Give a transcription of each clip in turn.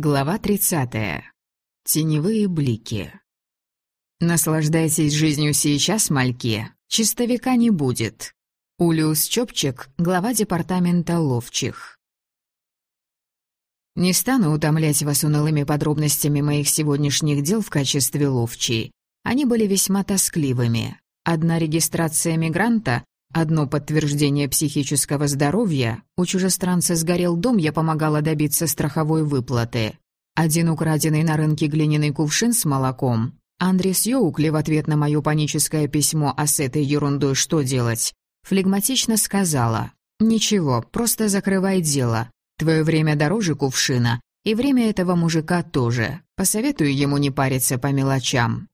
Глава 30. Теневые блики. Наслаждайтесь жизнью сейчас, мальки. Чистовика не будет. Улиус Чопчик, глава департамента ловчих. Не стану утомлять вас унылыми подробностями моих сегодняшних дел в качестве ловчей. Они были весьма тоскливыми. Одна регистрация мигранта, одно подтверждение психического здоровья, у чужестранца сгорел дом, я помогала добиться страховой выплаты. Один украденный на рынке глиняный кувшин с молоком. Андрес Йоукли в ответ на мое паническое письмо «А с этой ерундой что делать?» флегматично сказала «Ничего, просто закрывай дело. Твое время дороже кувшина, и время этого мужика тоже. Посоветую ему не париться по мелочам».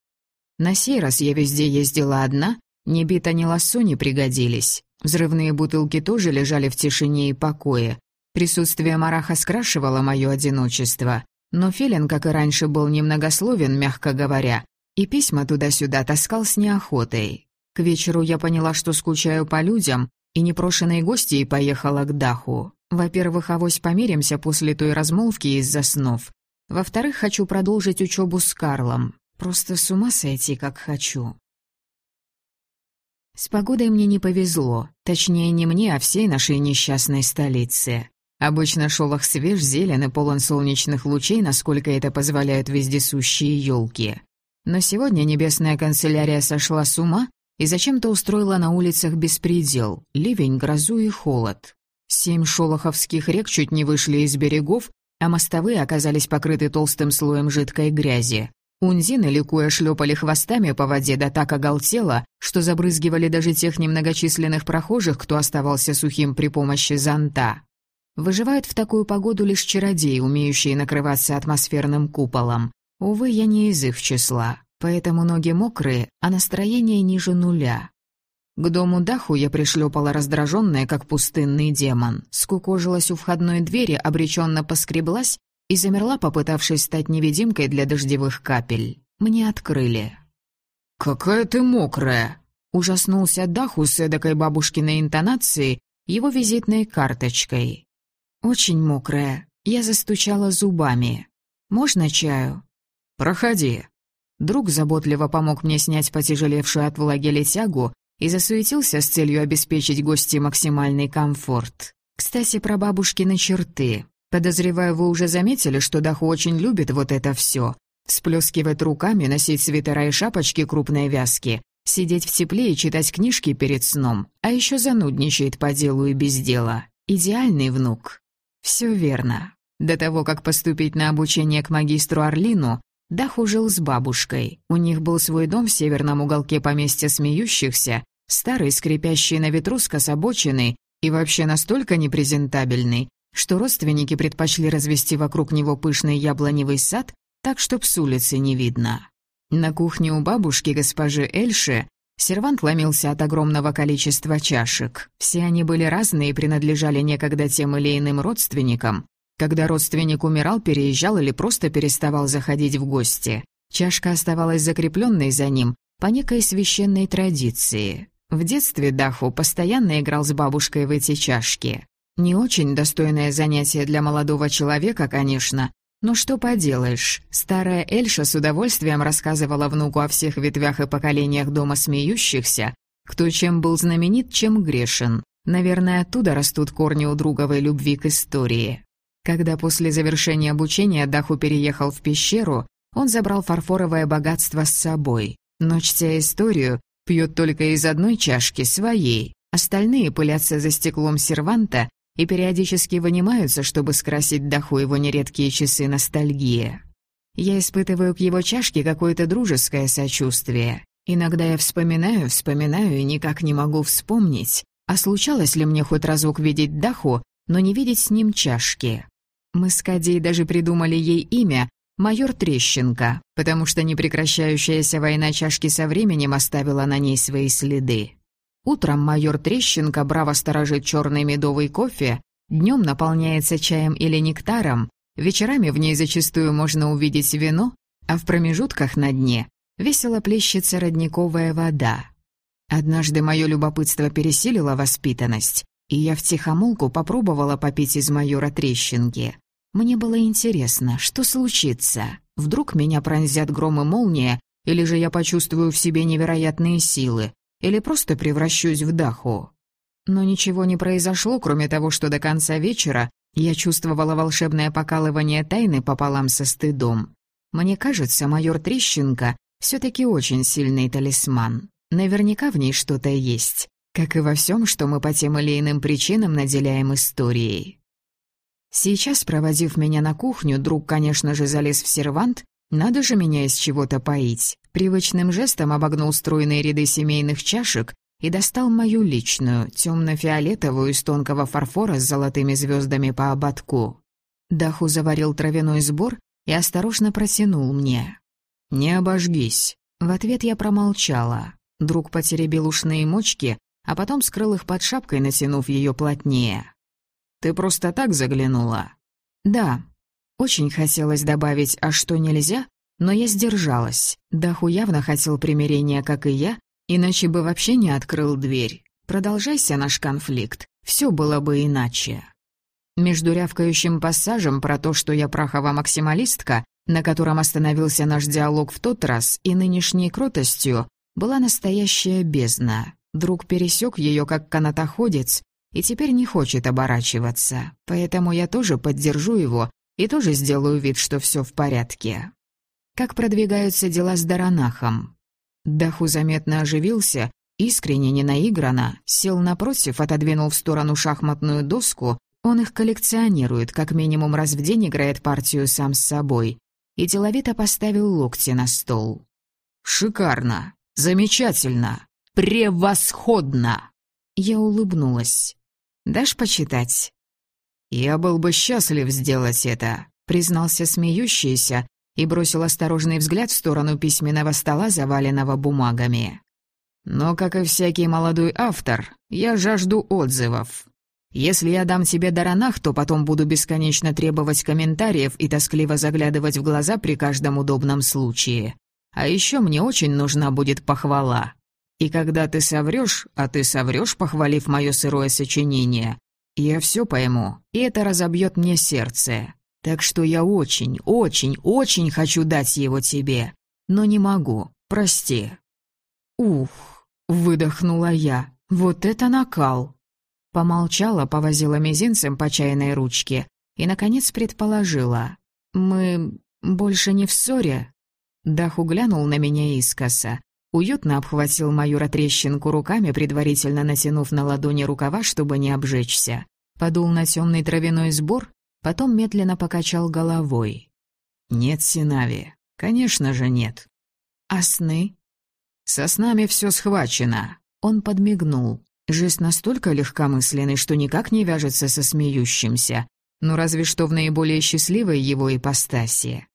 На сей раз я везде ездила одна, ни бита, ни лассо не пригодились. Взрывные бутылки тоже лежали в тишине и покое. Присутствие Мараха скрашивало мое одиночество. Но Филин, как и раньше, был немногословен, мягко говоря, и письма туда-сюда таскал с неохотой. К вечеру я поняла, что скучаю по людям, и непрошенной гостьей поехала к Даху. Во-первых, авось помиримся после той размолвки из-за снов. Во-вторых, хочу продолжить учебу с Карлом. Просто с ума сойти, как хочу. С погодой мне не повезло. Точнее, не мне, а всей нашей несчастной столице. Обычно шолох свеж, зелен и полон солнечных лучей, насколько это позволяют вездесущие елки. Но сегодня небесная канцелярия сошла с ума и зачем-то устроила на улицах беспредел, ливень, грозу и холод. Семь шолоховских рек чуть не вышли из берегов, а мостовые оказались покрыты толстым слоем жидкой грязи. Унзины, ликуя, шлепали хвостами по воде, да так оголтело, что забрызгивали даже тех немногочисленных прохожих, кто оставался сухим при помощи зонта. Выживают в такую погоду лишь чародеи, умеющие накрываться атмосферным куполом. Увы, я не из их числа, поэтому ноги мокрые, а настроение ниже нуля. К дому Даху я пришлепала раздраженная, как пустынный демон, скукожилась у входной двери, обреченно поскреблась и замерла, попытавшись стать невидимкой для дождевых капель. Мне открыли. «Какая ты мокрая!» Ужаснулся Даху с эдакой бабушкиной интонацией, его визитной карточкой. «Очень мокрая. Я застучала зубами. Можно чаю?» «Проходи». Друг заботливо помог мне снять потяжелевшую от влаги летягу и засуетился с целью обеспечить гости максимальный комфорт. Кстати, про бабушкины черты. Подозреваю, вы уже заметили, что Даху очень любит вот это все. Всплескивать руками, носить свитера и шапочки крупной вязки, сидеть в тепле и читать книжки перед сном, а еще занудничает по делу и без дела. Идеальный внук. Все верно. До того, как поступить на обучение к магистру Орлину, Даху жил с бабушкой. У них был свой дом в северном уголке поместья смеющихся, старый, скрипящий на ветру скособоченный и вообще настолько непрезентабельный, что родственники предпочли развести вокруг него пышный яблоневый сад, так чтоб с улицы не видно. На кухне у бабушки госпожи Эльши Сервант ломился от огромного количества чашек. Все они были разные и принадлежали некогда тем или иным родственникам. Когда родственник умирал, переезжал или просто переставал заходить в гости, чашка оставалась закрепленной за ним по некой священной традиции. В детстве Даху постоянно играл с бабушкой в эти чашки. Не очень достойное занятие для молодого человека, конечно, но что поделаешь, старая Эльша с удовольствием рассказывала внуку о всех ветвях и поколениях дома смеющихся, кто чем был знаменит, чем грешен. Наверное, оттуда растут корни у друговой любви к истории. Когда после завершения обучения Даху переехал в пещеру, он забрал фарфоровое богатство с собой. Но, чтя историю, пьет только из одной чашки, своей. Остальные пылятся за стеклом серванта и периодически вынимаются, чтобы скрасить Даху его нередкие часы ностальгии. Я испытываю к его чашке какое-то дружеское сочувствие. Иногда я вспоминаю, вспоминаю и никак не могу вспомнить, а случалось ли мне хоть разок видеть Даху, но не видеть с ним чашки. Мы с Кадей даже придумали ей имя «Майор Трещенко», потому что непрекращающаяся война чашки со временем оставила на ней свои следы. Утром майор Трещенко браво сторожит черный медовый кофе, днем наполняется чаем или нектаром, вечерами в ней зачастую можно увидеть вино, а в промежутках на дне весело плещется родниковая вода. Однажды мое любопытство пересилило воспитанность, и я втихомолку попробовала попить из майора Трещинки. Мне было интересно, что случится. Вдруг меня пронзят гром и молния, или же я почувствую в себе невероятные силы, или просто превращусь в Даху. Но ничего не произошло, кроме того, что до конца вечера я чувствовала волшебное покалывание тайны пополам со стыдом. Мне кажется, майор Трещенко все таки очень сильный талисман. Наверняка в ней что-то есть, как и во всем, что мы по тем или иным причинам наделяем историей. Сейчас, проводив меня на кухню, друг, конечно же, залез в сервант, надо же меня из чего-то поить. Привычным жестом обогнул стройные ряды семейных чашек и достал мою личную, темно-фиолетовую из тонкого фарфора с золотыми звездами по ободку. Даху заварил травяной сбор и осторожно протянул мне. «Не обожгись». В ответ я промолчала. Друг потеребил ушные мочки, а потом скрыл их под шапкой, натянув ее плотнее. «Ты просто так заглянула?» «Да». Очень хотелось добавить «а что нельзя?», но я сдержалась. Даху явно хотел примирения, как и я, Иначе бы вообще не открыл дверь. Продолжайся наш конфликт, все было бы иначе. Между рявкающим пассажем про то, что я прахова максималистка, на котором остановился наш диалог в тот раз, и нынешней кротостью, была настоящая бездна. Друг пересек ее как канатоходец и теперь не хочет оборачиваться, поэтому я тоже поддержу его и тоже сделаю вид, что все в порядке. Как продвигаются дела с Даранахом? Даху заметно оживился, искренне не наигранно, сел напротив, отодвинул в сторону шахматную доску, он их коллекционирует, как минимум раз в день играет партию сам с собой, и деловито поставил локти на стол. «Шикарно! Замечательно! Превосходно!» Я улыбнулась. «Дашь почитать?» «Я был бы счастлив сделать это», — признался смеющийся, и бросил осторожный взгляд в сторону письменного стола, заваленного бумагами. «Но, как и всякий молодой автор, я жажду отзывов. Если я дам тебе даранах, то потом буду бесконечно требовать комментариев и тоскливо заглядывать в глаза при каждом удобном случае. А еще мне очень нужна будет похвала. И когда ты соврешь, а ты соврешь, похвалив мое сырое сочинение, я все пойму, и это разобьет мне сердце. Так что я очень, очень, очень хочу дать его тебе, но не могу, прости». «Ух», — выдохнула я, — «вот это накал». Помолчала, повозила мизинцем по чайной ручке и, наконец, предположила. «Мы больше не в ссоре?» Даху глянул на меня искоса. Уютно обхватил мою ратрещинку руками, предварительно натянув на ладони рукава, чтобы не обжечься. Подул на темный травяной сбор Потом медленно покачал головой. «Нет, Синави, конечно же нет». «А сны?» «Со снами все схвачено». Он подмигнул. Жест настолько легкомысленный, что никак не вяжется со смеющимся. Ну разве что в наиболее счастливой его ипостаси.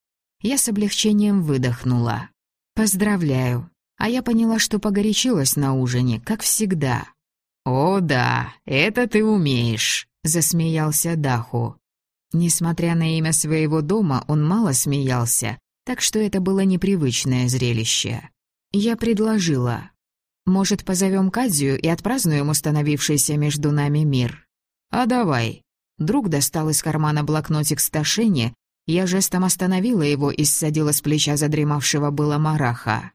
Я с облегчением выдохнула. «Поздравляю. А я поняла, что погорячилась на ужине, как всегда». «О да, это ты умеешь», — засмеялся Даху. Несмотря на имя своего дома, он мало смеялся, так что это было непривычное зрелище. Я предложила. «Может, позовем Кадзию и отпразднуем установившийся между нами мир?» «А давай». Друг достал из кармана блокнотик с Ташини, я жестом остановила его и ссадила с плеча задремавшего было мараха.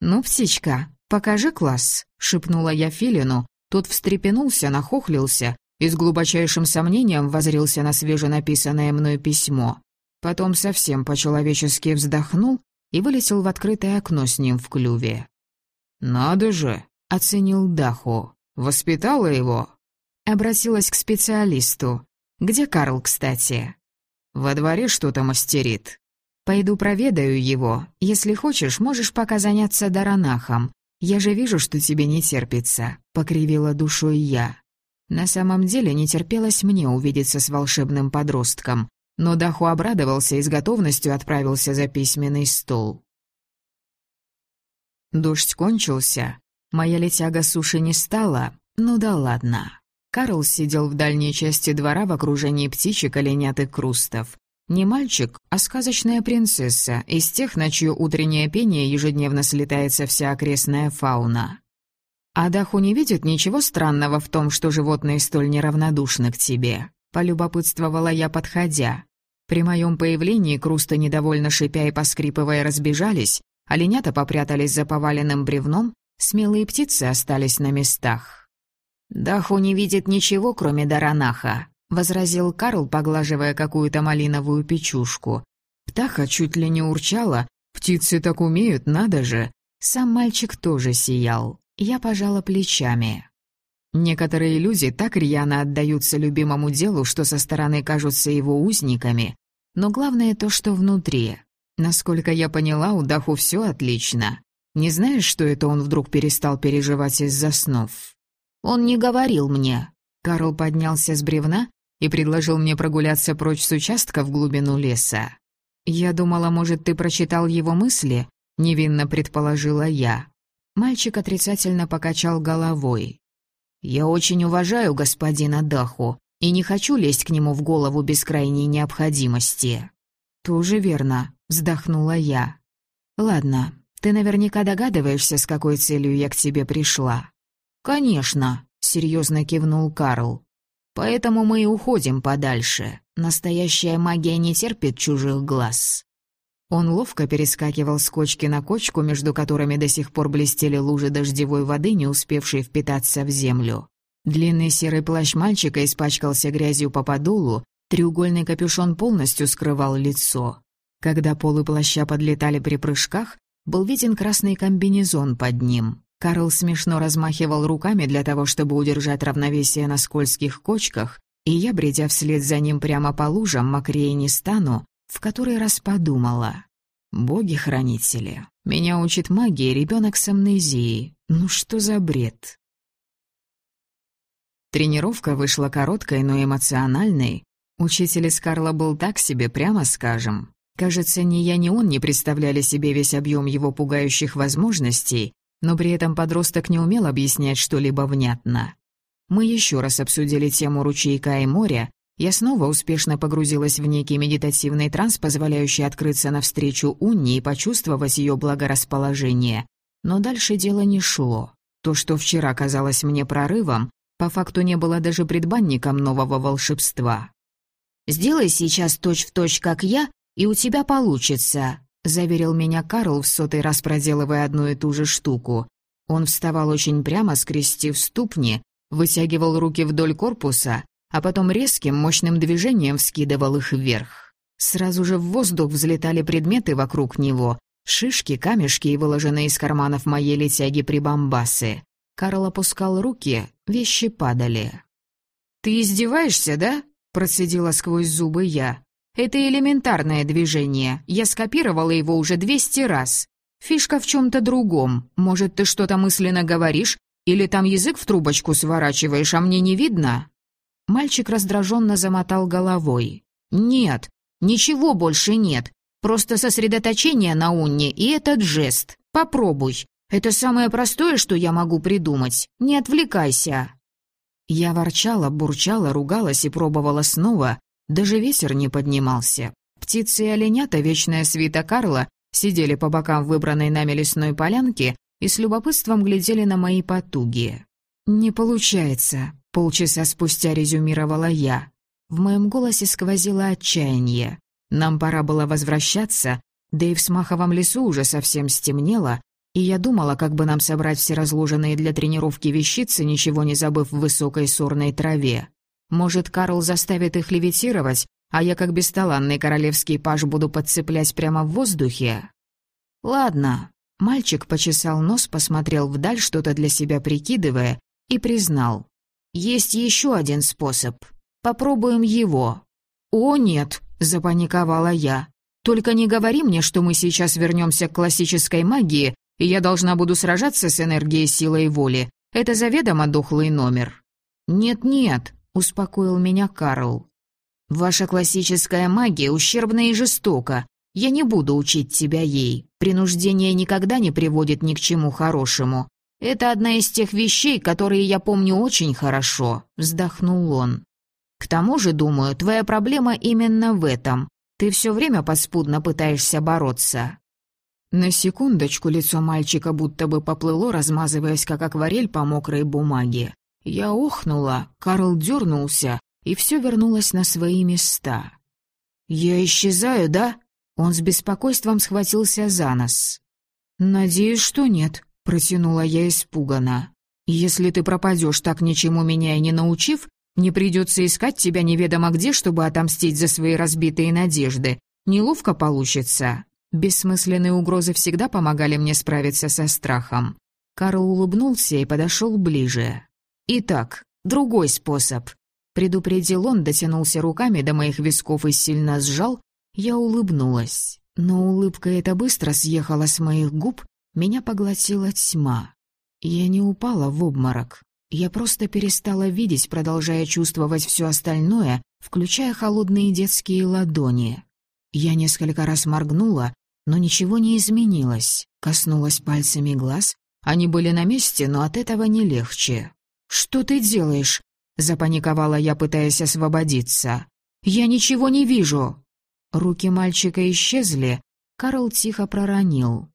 «Ну, птичка, покажи класс», — шепнула я Филину. Тот встрепенулся, нахохлился, и с глубочайшим сомнением возрился на свеженаписанное мною письмо. Потом совсем по-человечески вздохнул и вылетел в открытое окно с ним в клюве. «Надо же!» — оценил Даху. «Воспитала его?» Обратилась к специалисту. «Где Карл, кстати?» «Во дворе что-то мастерит». «Пойду проведаю его. Если хочешь, можешь пока заняться Даранахом. Я же вижу, что тебе не терпится», — покривила душой я. На самом деле не терпелось мне увидеться с волшебным подростком, но Даху обрадовался и с готовностью отправился за письменный стол. Дождь кончился, моя летяга суши не стала, ну да ладно. Карл сидел в дальней части двора в окружении птичек, оленят и крустов. Не мальчик, а сказочная принцесса, из тех, на чье утреннее пение ежедневно слетается вся окрестная фауна. Адаху не видит ничего странного в том, что животные столь неравнодушны к тебе», — полюбопытствовала я, подходя. При моем появлении крусты недовольно шипя и поскрипывая разбежались, оленята попрятались за поваленным бревном, смелые птицы остались на местах. «Даху не видит ничего, кроме Даранаха», — возразил Карл, поглаживая какую-то малиновую печушку. Птаха чуть ли не урчала. «Птицы так умеют, надо же!» Сам мальчик тоже сиял. Я пожала плечами. Некоторые люди так рьяно отдаются любимому делу, что со стороны кажутся его узниками. Но главное то, что внутри. Насколько я поняла, у Даху все отлично. Не знаешь, что это он вдруг перестал переживать из-за снов? Он не говорил мне. Карл поднялся с бревна и предложил мне прогуляться прочь с участка в глубину леса. «Я думала, может, ты прочитал его мысли?» — невинно предположила я. Мальчик отрицательно покачал головой. «Я очень уважаю господина Даху и не хочу лезть к нему в голову без крайней необходимости». «Тоже верно», — вздохнула я. «Ладно, ты наверняка догадываешься, с какой целью я к тебе пришла». «Конечно», — серьезно кивнул Карл. «Поэтому мы и уходим подальше. Настоящая магия не терпит чужих глаз». Он ловко перескакивал с кочки на кочку, между которыми до сих пор блестели лужи дождевой воды, не успевшие впитаться в землю. Длинный серый плащ мальчика испачкался грязью по подолу, треугольный капюшон полностью скрывал лицо. Когда полы плаща подлетали при прыжках, был виден красный комбинезон под ним. Карл смешно размахивал руками для того, чтобы удержать равновесие на скользких кочках, и я, бредя вслед за ним прямо по лужам, мокрее не стану, в который раз подумала. «Боги-хранители, меня учит магии ребенок с амнезией. Ну что за бред?» Тренировка вышла короткой, но эмоциональной. Учитель из Карла был так себе, прямо скажем. Кажется, ни я, ни он не представляли себе весь объем его пугающих возможностей, но при этом подросток не умел объяснять что-либо внятно. Мы еще раз обсудили тему ручейка и моря, я снова успешно погрузилась в некий медитативный транс, позволяющий открыться навстречу Унни и почувствовать ее благорасположение. Но дальше дело не шло. То, что вчера казалось мне прорывом, по факту не было даже предбанником нового волшебства. «Сделай сейчас точь-в-точь, точь, как я, и у тебя получится», — заверил меня Карл в сотый раз проделывая одну и ту же штуку. Он вставал очень прямо, скрестив ступни, вытягивал руки вдоль корпуса, а потом резким, мощным движением вскидывал их вверх. Сразу же в воздух взлетали предметы вокруг него, шишки, камешки и выложенные из карманов моей летяги прибамбасы. Карл опускал руки, вещи падали. «Ты издеваешься, да?» — процедила сквозь зубы я. «Это элементарное движение. Я скопировала его уже двести раз. Фишка в чем-то другом. Может, ты что-то мысленно говоришь, или там язык в трубочку сворачиваешь, а мне не видно?» Мальчик раздраженно замотал головой. «Нет, ничего больше нет. Просто сосредоточение на унне и этот жест. Попробуй. Это самое простое, что я могу придумать. Не отвлекайся». Я ворчала, бурчала, ругалась и пробовала снова. Даже ветер не поднимался. Птицы и оленята, вечная свита Карла, сидели по бокам выбранной нами лесной полянки и с любопытством глядели на мои потуги. «Не получается», Полчаса спустя резюмировала я. В моем голосе сквозило отчаяние. Нам пора было возвращаться, да и в Смаховом лесу уже совсем стемнело, и я думала, как бы нам собрать все разложенные для тренировки вещицы, ничего не забыв в высокой сорной траве. Может, Карл заставит их левитировать, а я, как бесталанный королевский паж, буду подцеплять прямо в воздухе? Ладно. Мальчик почесал нос, посмотрел вдаль, что-то для себя прикидывая, и признал. Есть еще один способ. Попробуем его». «О, нет», — запаниковала я. «Только не говори мне, что мы сейчас вернемся к классической магии, и я должна буду сражаться с энергией силой воли. Это заведомо дохлый номер». «Нет-нет», — успокоил меня Карл. «Ваша классическая магия ущербна и жестока. Я не буду учить тебя ей. Принуждение никогда не приводит ни к чему хорошему. «Это одна из тех вещей, которые я помню очень хорошо», — вздохнул он. «К тому же, думаю, твоя проблема именно в этом. Ты все время подспудно пытаешься бороться». На секундочку лицо мальчика будто бы поплыло, размазываясь как акварель по мокрой бумаге. Я охнула, Карл дернулся, и все вернулось на свои места. «Я исчезаю, да?» Он с беспокойством схватился за нос. «Надеюсь, что нет», — протянула я испуганно. «Если ты пропадешь так ничему меня и не научив, мне придется искать тебя неведомо где, чтобы отомстить за свои разбитые надежды. Неловко получится». Бессмысленные угрозы всегда помогали мне справиться со страхом. Карл улыбнулся и подошел ближе. «Итак, другой способ». Предупредил он, дотянулся руками до моих висков и сильно сжал. Я улыбнулась. Но улыбка эта быстро съехала с моих губ, меня поглотила тьма. Я не упала в обморок. Я просто перестала видеть, продолжая чувствовать все остальное, включая холодные детские ладони. Я несколько раз моргнула, но ничего не изменилось. Коснулась пальцами глаз. Они были на месте, но от этого не легче. «Что ты делаешь?» — запаниковала я, пытаясь освободиться. «Я ничего не вижу!» Руки мальчика исчезли. Карл тихо проронил.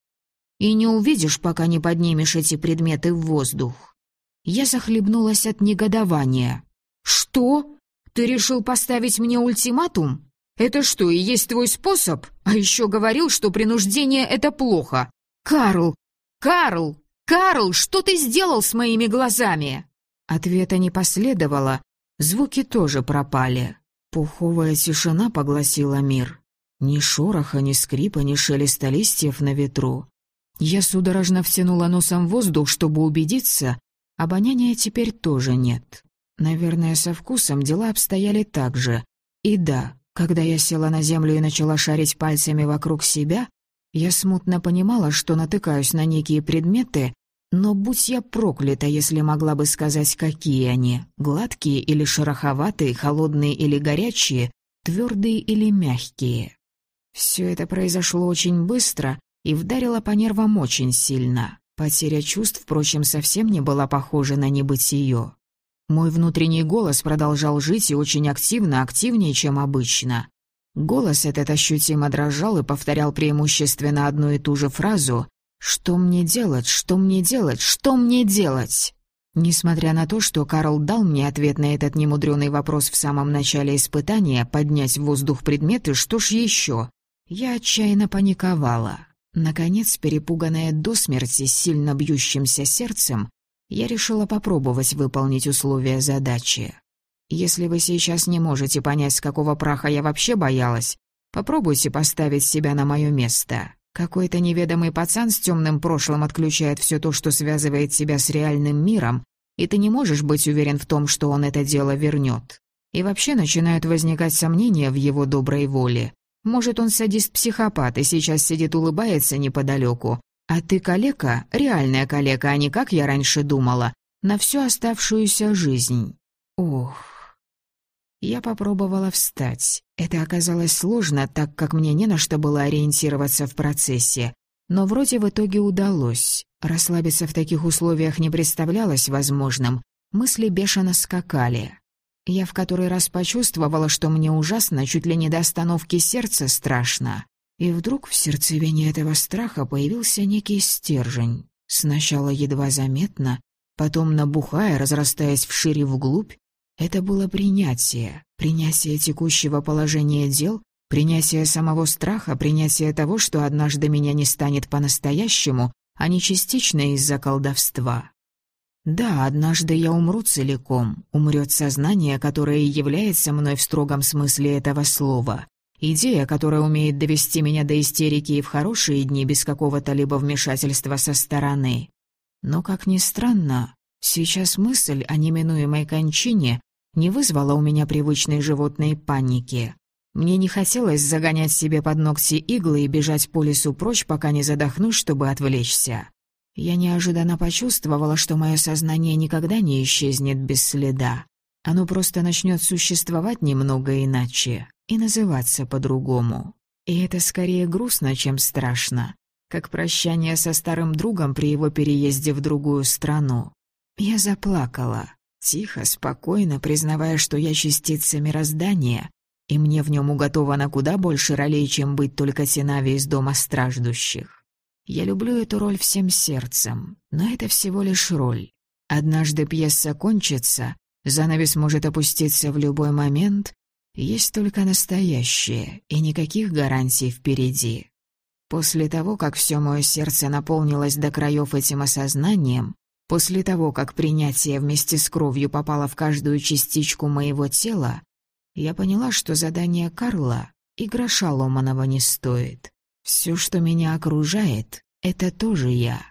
«И не увидишь, пока не поднимешь эти предметы в воздух». Я захлебнулась от негодования. «Что? Ты решил поставить мне ультиматум? Это что, и есть твой способ? А еще говорил, что принуждение — это плохо. Карл! Карл! Карл, что ты сделал с моими глазами?» Ответа не последовало, звуки тоже пропали. Пуховая тишина погласила мир. Ни шороха, ни скрипа, ни шелеста листьев на ветру. Я судорожно втянула носом воздух, чтобы убедиться, обоняния теперь тоже нет. Наверное, со вкусом дела обстояли так же. И да, когда я села на землю и начала шарить пальцами вокруг себя, я смутно понимала, что натыкаюсь на некие предметы, но будь я проклята, если могла бы сказать, какие они — гладкие или шероховатые, холодные или горячие, твердые или мягкие. Все это произошло очень быстро и вдарило по нервам очень сильно. Потеря чувств, впрочем, совсем не была похожа на небытие. Мой внутренний голос продолжал жить и очень активно, активнее, чем обычно. Голос этот ощутимо дрожал и повторял преимущественно одну и ту же фразу «Что мне делать? Что мне делать? Что мне делать?» Несмотря на то, что Карл дал мне ответ на этот немудрёный вопрос в самом начале испытания, поднять в воздух предметы, что ж еще? Я отчаянно паниковала. Наконец, перепуганная до смерти сильно бьющимся сердцем, я решила попробовать выполнить условия задачи. Если вы сейчас не можете понять, с какого праха я вообще боялась, попробуйте поставить себя на мое место. Какой-то неведомый пацан с темным прошлым отключает все то, что связывает себя с реальным миром, и ты не можешь быть уверен в том, что он это дело вернет. И вообще начинают возникать сомнения в его доброй воле. Может, он садист-психопат и сейчас сидит улыбается неподалеку, а ты калека, реальная калека, а не как я раньше думала, на всю оставшуюся жизнь. Ох. Я попробовала встать. Это оказалось сложно, так как мне не на что было ориентироваться в процессе. Но вроде в итоге удалось. Расслабиться в таких условиях не представлялось возможным. Мысли бешено скакали. Я в который раз почувствовала, что мне ужасно, чуть ли не до остановки сердца страшно. И вдруг в сердцевине этого страха появился некий стержень. Сначала едва заметно, потом набухая, разрастаясь вширь и вглубь. Это было принятие, принятие текущего положения дел, принятие самого страха, принятие того, что однажды меня не станет по-настоящему, а не частично из-за колдовства. Да, однажды я умру целиком, умрет сознание, которое является мной в строгом смысле этого слова. Идея, которая умеет довести меня до истерики и в хорошие дни без какого-то либо вмешательства со стороны. Но, как ни странно, сейчас мысль о неминуемой кончине не вызвала у меня привычной животной паники. Мне не хотелось загонять себе под ногти иглы и бежать по лесу прочь, пока не задохнусь, чтобы отвлечься. Я неожиданно почувствовала, что мое сознание никогда не исчезнет без следа. Оно просто начнет существовать немного иначе и называться по-другому. И это скорее грустно, чем страшно, как прощание со старым другом при его переезде в другую страну. Я заплакала, тихо, спокойно, признавая, что я частица мироздания, и мне в нем уготовано куда больше ролей, чем быть только Синави из дома страждущих. Я люблю эту роль всем сердцем, но это всего лишь роль. Однажды пьеса кончится, занавес может опуститься в любой момент, Есть только настоящее, и никаких гарантий впереди. После того, как все мое сердце наполнилось до краев этим осознанием, после того, как принятие вместе с кровью попало в каждую частичку моего тела, я поняла, что задание Карла и гроша ломаного не стоит. Все, что меня окружает, — это тоже я.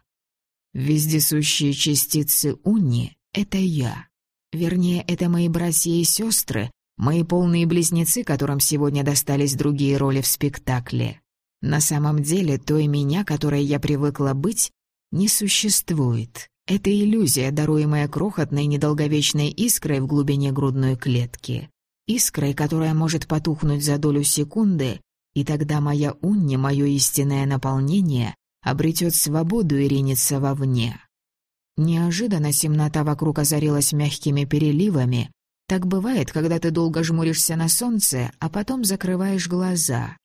Вездесущие частицы Уни — это я. Вернее, это мои братья и сестры, Мои полные близнецы, которым сегодня достались другие роли в спектакле. На самом деле, той меня, которой я привыкла быть, не существует. Это иллюзия, даруемая крохотной недолговечной искрой в глубине грудной клетки. Искрой, которая может потухнуть за долю секунды, и тогда моя унни, мое истинное наполнение, обретет свободу и ринется вовне. Неожиданно темнота вокруг озарилась мягкими переливами, так бывает, когда ты долго жмуришься на солнце, а потом закрываешь глаза.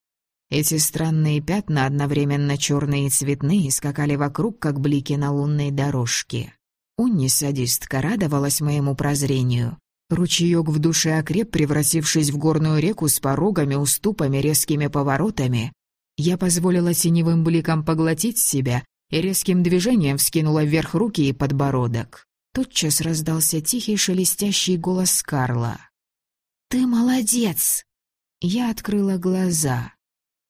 Эти странные пятна, одновременно черные и цветные, скакали вокруг, как блики на лунной дорожке. Унни-садистка радовалась моему прозрению. Ручеёк в душе окреп, превратившись в горную реку с порогами, уступами, резкими поворотами. Я позволила теневым бликам поглотить себя и резким движением вскинула вверх руки и подбородок. Тотчас раздался тихий шелестящий голос Карла. «Ты молодец!» Я открыла глаза.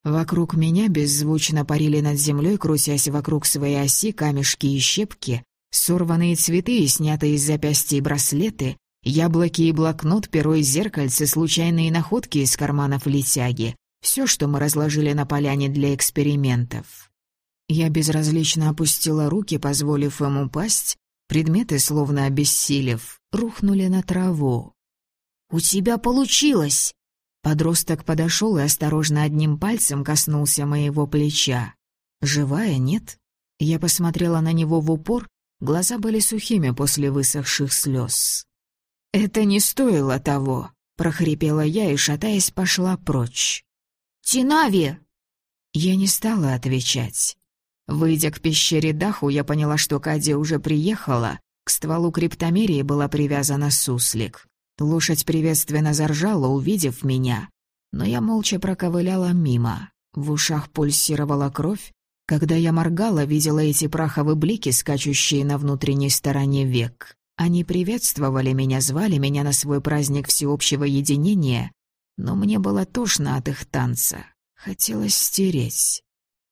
Вокруг меня беззвучно парили над землей, крутясь вокруг своей оси камешки и щепки, сорванные цветы и снятые из запястья браслеты, яблоки и блокнот, перо и зеркальце, случайные находки из карманов летяги. Все, что мы разложили на поляне для экспериментов. Я безразлично опустила руки, позволив им упасть, Предметы, словно обессилев, рухнули на траву. «У тебя получилось!» Подросток подошел и осторожно одним пальцем коснулся моего плеча. «Живая, нет?» Я посмотрела на него в упор, глаза были сухими после высохших слез. «Это не стоило того», — прохрипела я и, шатаясь, пошла прочь. «Тинави!» Я не стала отвечать. Выйдя к пещере Даху, я поняла, что Кадия уже приехала. К стволу криптомерии была привязана суслик. Лошадь приветственно заржала, увидев меня. Но я молча проковыляла мимо. В ушах пульсировала кровь. Когда я моргала, видела эти праховые блики, скачущие на внутренней стороне век. Они приветствовали меня, звали меня на свой праздник всеобщего единения, но мне было тошно от их танца. Хотелось стереть.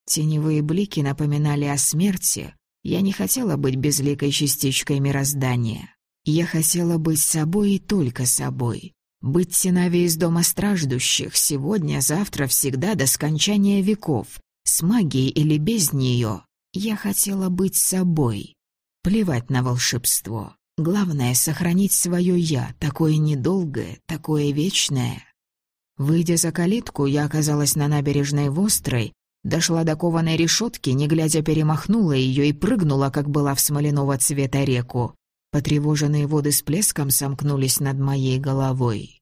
Теневые блики напоминали о смерти. Я не хотела быть безликой частичкой мироздания. Я хотела быть собой и только собой. Быть Синави из дома страждущих сегодня, завтра, всегда, до скончания веков. С магией или без нее. Я хотела быть собой. Плевать на волшебство. Главное — сохранить свое «я», такое недолгое, такое вечное. Выйдя за калитку, я оказалась на набережной Вострой, Дошла до кованой решетки, не глядя перемахнула ее и прыгнула, как была в смоляного цвета реку. Потревоженные воды с плеском сомкнулись над моей головой.